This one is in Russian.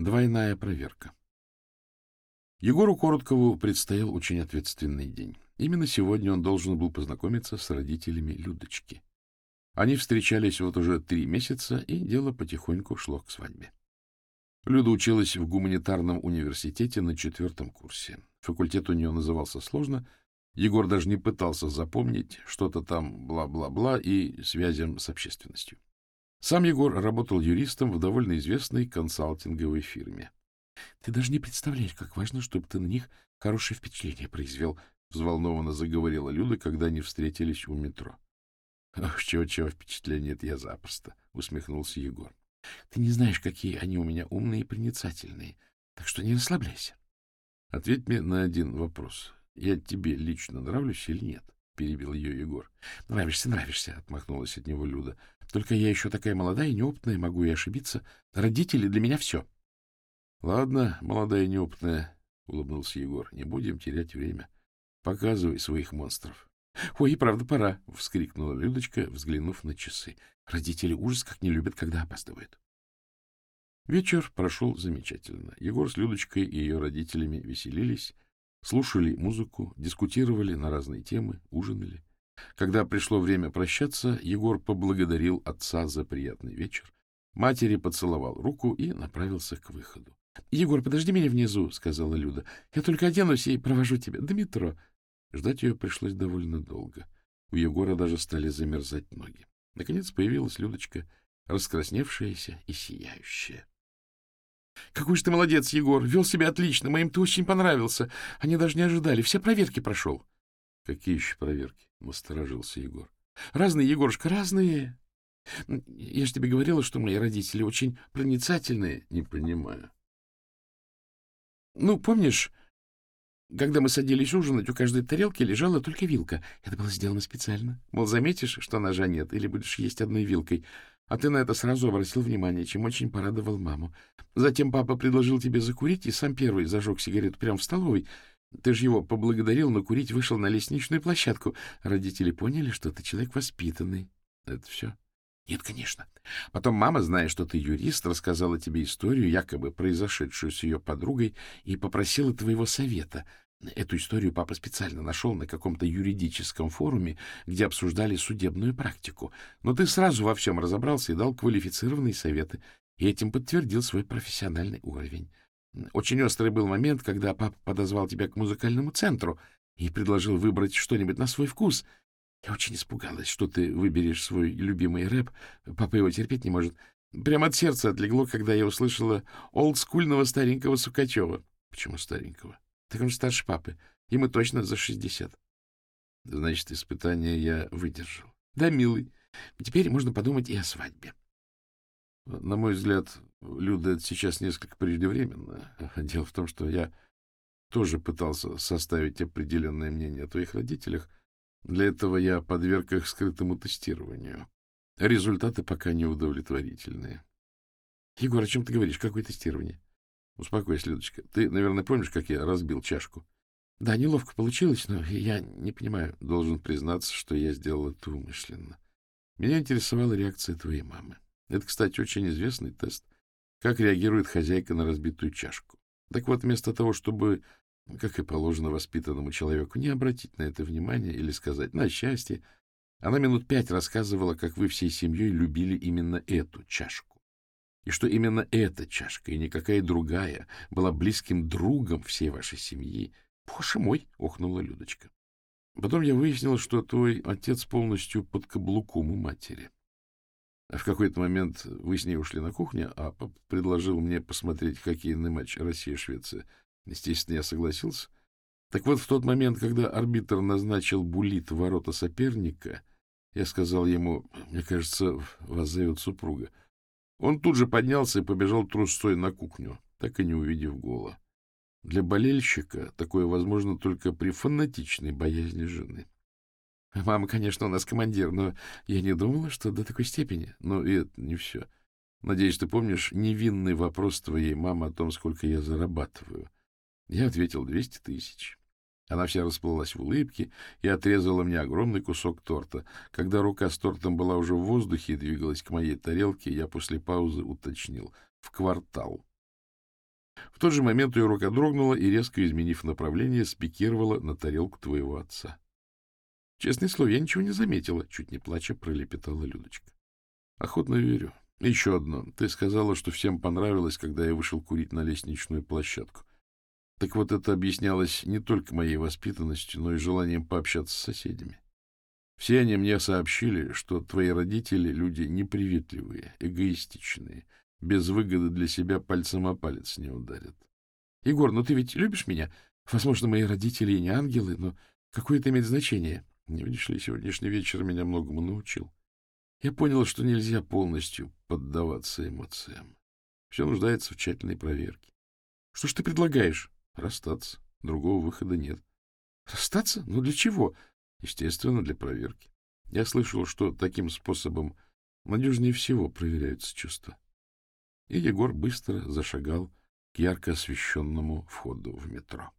Двойная проверка. Егору Короткову предстоял очень ответственный день. Именно сегодня он должен был познакомиться с родителями Людочки. Они встречались вот уже три месяца, и дело потихоньку шло к свадьбе. Люда училась в гуманитарном университете на четвертом курсе. Факультет у нее назывался сложно. Егор даже не пытался запомнить что-то там бла-бла-бла и связям с общественностью. Сам Егор работал юристом в довольно известной консалтинговой фирме. — Ты даже не представляешь, как важно, чтобы ты на них хорошее впечатление произвел, — взволнованно заговорила Люда, когда они встретились у метро. — Ох, чего-чего впечатление это я запросто, — усмехнулся Егор. — Ты не знаешь, какие они у меня умные и проницательные, так что не расслабляйся. — Ответь мне на один вопрос. Я тебе лично нравлюсь или нет? — перебил ее Егор. — Нравишься, нравишься, — отмахнулась от него Люда. — Только я еще такая молодая и неопытная, могу и ошибиться. Родители для меня все. — Ладно, молодая и неопытная, — улыбнулся Егор. — Не будем терять время. Показывай своих монстров. — Ой, и правда пора, — вскрикнула Людочка, взглянув на часы. Родители ужас как не любят, когда опаздывают. Вечер прошел замечательно. Егор с Людочкой и ее родителями веселились, слушали музыку, дискутировали на разные темы, ужинали. Когда пришло время прощаться, Егор поблагодарил отца за приятный вечер, матери поцеловал руку и направился к выходу. — Егор, подожди меня внизу, — сказала Люда. — Я только оденусь и провожу тебя до метро. Ждать ее пришлось довольно долго. У Егора даже стали замерзать ноги. Наконец появилась Людочка, раскрасневшаяся и сияющая. — Какой же ты молодец, Егор! Вел себя отлично, моим ты очень понравился. Они даже не ожидали, все проверки прошел. — Какие еще проверки? — насторожился Егор. — Разные, Егорушка, разные. Я же тебе говорила, что мои родители очень проницательные. — Не понимаю. — Ну, помнишь, когда мы садились ужинать, у каждой тарелки лежала только вилка. Это было сделано специально. Мол, заметишь, что ножа нет, или будешь есть одной вилкой. А ты на это сразу обратил внимание, чем очень порадовал маму. Затем папа предложил тебе закурить, и сам первый зажег сигарету прямо в столовой. Ты же его поблагодарил, но курить вышел на лестничную площадку. Родители поняли, что ты человек воспитанный. Это все? Нет, конечно. Потом мама, зная, что ты юрист, рассказала тебе историю, якобы произошедшую с ее подругой, и попросила твоего совета. Эту историю папа специально нашел на каком-то юридическом форуме, где обсуждали судебную практику. Но ты сразу во всем разобрался и дал квалифицированные советы, и этим подтвердил свой профессиональный уровень. Очень острый был момент, когда папа подозвал тебя к музыкальному центру и предложил выбрать что-нибудь на свой вкус — я очень испугалась, что ты выберешь свой любимый рэп. Папа его терпеть не может. Прямо от сердца отлегло, когда я услышала олдскульного старенького Сукачева. Почему старенького? Так он же старше папы. Ему точно за шестьдесят. Значит, испытание я выдержал. Да, милый. Теперь можно подумать и о свадьбе. На мой взгляд, Люда, это сейчас несколько преждевременно. Дело в том, что я тоже пытался составить определенное мнение о твоих родителях — для этого я подверг их скрытому тестированию. Результаты пока неудовлетворительные. — Егор, о чем ты говоришь? Какое тестирование? — Успокойся, Людочка. Ты, наверное, помнишь, как я разбил чашку? — Да, неловко получилось, но я не понимаю. Должен признаться, что я сделал это умышленно. Меня интересовала реакция твоей мамы. Это, кстати, очень известный тест. Как реагирует хозяйка на разбитую чашку. Так вот, вместо того, чтобы как и положено воспитанному человеку, не обратить на это внимание или сказать «на счастье». Она минут пять рассказывала, как вы всей семьей любили именно эту чашку. И что именно эта чашка и никакая другая была близким другом всей вашей семьи. «Боже мой!» — охнула Людочка. Потом я выяснил, что твой отец полностью под каблуком у матери. В какой-то момент вы с ней ушли на кухню, а предложил мне посмотреть хоккейный матч Россия-Швеция — Естественно, я согласился. Так вот, в тот момент, когда арбитр назначил булит в ворота соперника, я сказал ему, мне кажется, вас зовет супруга. Он тут же поднялся и побежал трусцой на кухню, так и не увидев гола. Для болельщика такое возможно только при фанатичной боязни жены. Мама, конечно, у нас командир, но я не думала, что до такой степени. Но и это не все. Надеюсь, ты помнишь невинный вопрос твоей мамы о том, сколько я зарабатываю. Я ответил двести тысяч. Она вся расплылась в улыбке и отрезала мне огромный кусок торта. Когда рука с тортом была уже в воздухе и двигалась к моей тарелке, я после паузы уточнил. В квартал. тот же момент ее рука дрогнула и, резко изменив направление, спикировала на тарелку твоего отца. — Честное слово, я ничего не заметила, — чуть не плача пролепетала Людочка. — Охотно верю. Еще одно. Ты сказала, что всем понравилось, когда я вышел курить на лестничную площадку. Так вот это объяснялось не только моей воспитанностью, но и желанием пообщаться с соседями. Все они мне сообщили, что твои родители — люди неприветливые, эгоистичные, без выгоды для себя пальцем о палец не ударят. — Егор, ну ты ведь любишь меня? Возможно, мои родители и не ангелы, но какое это имеет значение? Не видишь ли, сегодняшний вечер меня многому научил. Я понял, что нельзя полностью поддаваться эмоциям. Все нуждается в тщательной проверке. Что ж ты предлагаешь? Расстаться. Другого выхода нет. Расстаться? Ну для чего? Естественно, для проверки. Я слышал, что таким способом надежнее всего проверяются чувства. И Егор быстро зашагал к ярко освещенному входу в метро.